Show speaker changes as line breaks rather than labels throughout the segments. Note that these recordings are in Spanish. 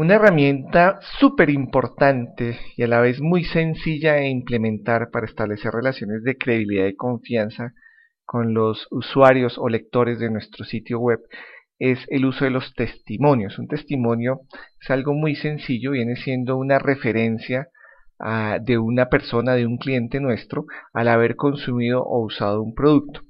Una herramienta súper importante y a la vez muy sencilla de implementar para establecer relaciones de credibilidad y confianza con los usuarios o lectores de nuestro sitio web es el uso de los testimonios. Un testimonio es algo muy sencillo, viene siendo una referencia ah, de una persona, de un cliente nuestro, al haber consumido o usado un producto.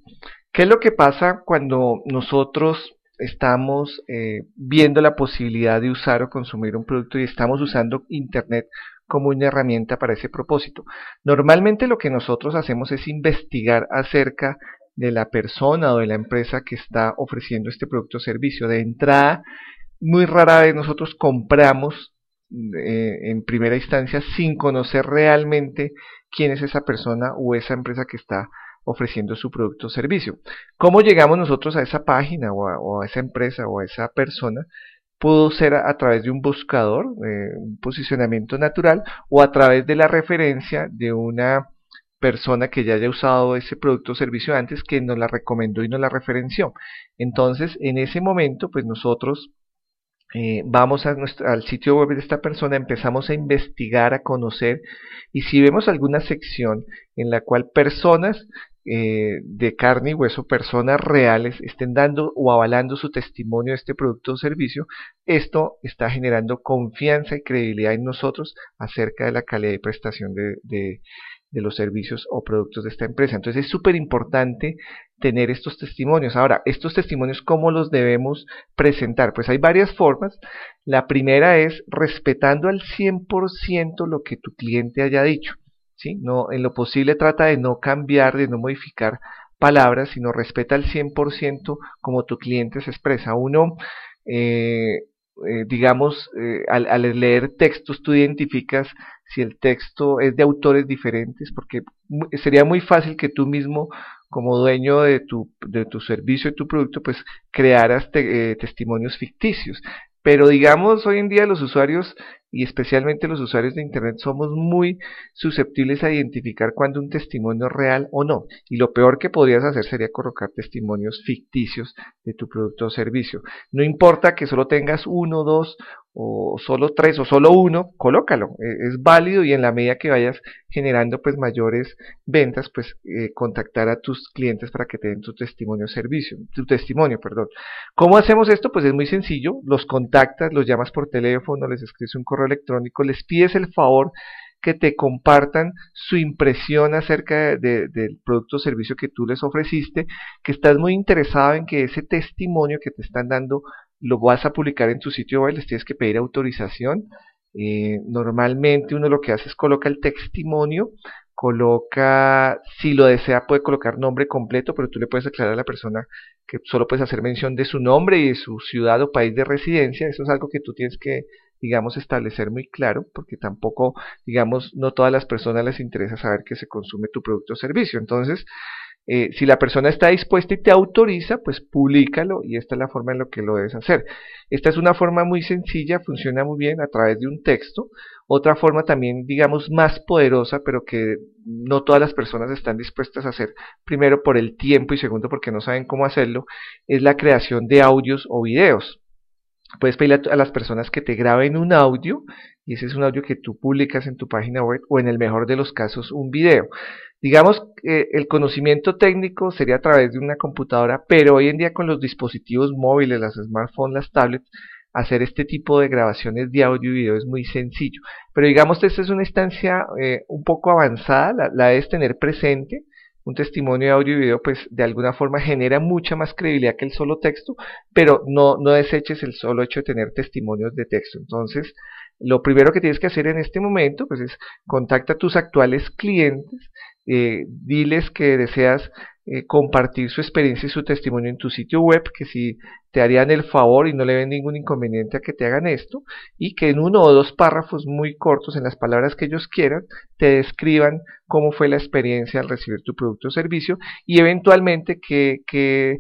¿Qué es lo que pasa cuando nosotros estamos eh, viendo la posibilidad de usar o consumir un producto y estamos usando Internet como una herramienta para ese propósito? Normalmente lo que nosotros hacemos es investigar acerca de la persona o de la empresa que está ofreciendo este producto o servicio. De entrada, muy rara vez nosotros compramos eh, en primera instancia sin conocer realmente quién es esa persona o esa empresa que está ofreciendo su producto o servicio. ¿Cómo llegamos nosotros a esa página o a, esa empresa o a esa persona? Pudo ser a, través de un buscador, eh, un posicionamiento natural, o a través de la referencia de una persona que ya haya usado ese producto o servicio antes que nos la recomendó y nos la referenció. Entonces, en ese momento, pues nosotros eh, vamos al sitio web de esta persona, empezamos a investigar, a conocer, y si vemos alguna sección en la cual personas eh, de carne y hueso, personas reales, estén dando o avalando su testimonio de este producto o servicio, esto está generando confianza y credibilidad en nosotros acerca de la calidad y prestación de, de los servicios o productos de esta empresa. Entonces es súper importante tener estos testimonios. Ahora, estos testimonios, ¿cómo los debemos presentar? Pues hay varias formas. La primera es respetando al 100% lo que tu cliente haya dicho. ¿Sí? No, en lo posible trata de no cambiar, de no modificar palabras, sino respeta al 100% como tu cliente se expresa. Uno, eh, eh, digamos, eh, al, leer textos tú identificas si el texto es de autores diferentes, porque sería muy fácil que tú mismo, como dueño de tu, de tu servicio y tu producto, pues crearas eh, testimonios ficticios. Pero digamos, hoy en día los usuarios y especialmente los usuarios de Internet somos muy susceptibles a identificar cuando un testimonio es real o no. Y lo peor que podrías hacer sería colocar testimonios ficticios de tu producto o servicio. No importa que solo tengas uno, dos o solo tres o solo uno, colócalo, e, es válido y en la medida que vayas generando pues mayores ventas, pues eh, contactar a tus clientes para que te den tu testimonio servicio, tu testimonio, perdón. ¿Cómo hacemos esto? Pues es muy sencillo, los contactas, los llamas por teléfono, les escribes un correo electrónico, les pides el favor que te compartan su impresión acerca del producto o servicio que tú les ofreciste, que estás muy interesado en que ese testimonio que te están dando lo vas a publicar en tu sitio web, les tienes que pedir autorización. Eh, normalmente uno lo que hace es coloca el testimonio, coloca, si lo desea puede colocar nombre completo, pero tú le puedes aclarar a la persona que solo puedes hacer mención de su nombre y de su ciudad o país de residencia. Eso es algo que tú tienes que digamos, establecer muy claro, porque tampoco, digamos, no todas las personas les interesa saber que se consume tu producto o servicio. Entonces, eh, si la persona está dispuesta y te autoriza, pues públicalo y esta es la forma en la que lo debes hacer. Esta es una forma muy sencilla, funciona muy bien a través de un texto. Otra forma también, digamos, más poderosa, pero que no todas las personas están dispuestas a hacer, primero por el tiempo y segundo porque no saben cómo hacerlo, es la creación de audios o videos. Puedes pedirle a, las personas que te graben un audio y ese es un audio que tú publicas en tu página web o en el mejor de los casos un video. Digamos, que el conocimiento técnico sería a través de una computadora, pero hoy en día con los dispositivos móviles, las smartphones, las tablets, hacer este tipo de grabaciones de audio y video es muy sencillo. Pero digamos, esta es una instancia eh, un poco avanzada, la, la debes tener presente un testimonio de audio y video pues de alguna forma genera mucha más credibilidad que el solo texto, pero no, no deseches el solo hecho de tener testimonios de texto. Entonces, lo primero que tienes que hacer en este momento pues es contacta a tus actuales clientes, eh, diles que deseas eh, compartir su experiencia y su testimonio en tu sitio web, que si te harían el favor y no le ven ningún inconveniente a que te hagan esto, y que en uno o dos párrafos muy cortos, en las palabras que ellos quieran, te describan cómo fue la experiencia al recibir tu producto o servicio, y eventualmente que, que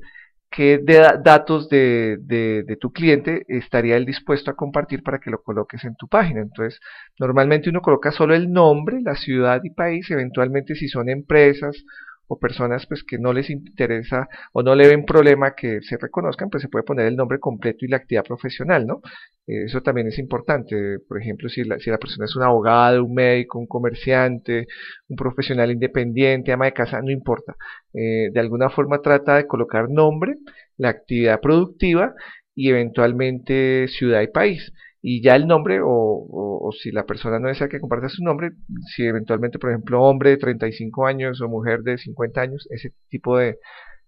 qué datos de, de, de, tu cliente estaría él dispuesto a compartir para que lo coloques en tu página. Entonces, normalmente uno coloca solo el nombre, la ciudad y país, eventualmente si son empresas o personas pues que no les interesa o no le ven problema que se reconozcan, pues se puede poner el nombre completo y la actividad profesional, ¿no? Eh, eso también es importante. Por ejemplo, si la, si la persona es un abogado, un médico, un comerciante, un profesional independiente, ama de casa, no importa. Eh, de alguna forma trata de colocar nombre, la actividad productiva y eventualmente ciudad y país y ya el nombre, o, si la persona no desea que comparta su nombre, si eventualmente, por ejemplo, hombre de 35 años o mujer de 50 años, ese tipo de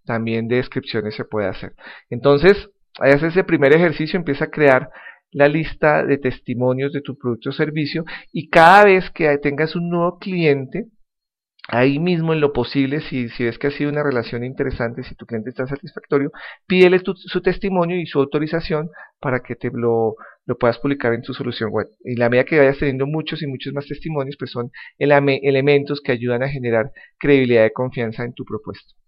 también de descripciones se puede hacer. Entonces, haces ese primer ejercicio, empieza a crear la lista de testimonios de tu producto o servicio y cada vez que tengas un nuevo cliente, ahí mismo en lo posible, si, si ves que ha sido una relación interesante, si tu cliente está satisfactorio, pídele su testimonio y su autorización para que te lo, lo, puedas publicar en tu solución web. Y la medida que vayas teniendo muchos y muchos más testimonios, pues son elementos que ayudan a generar credibilidad y confianza en tu propuesta.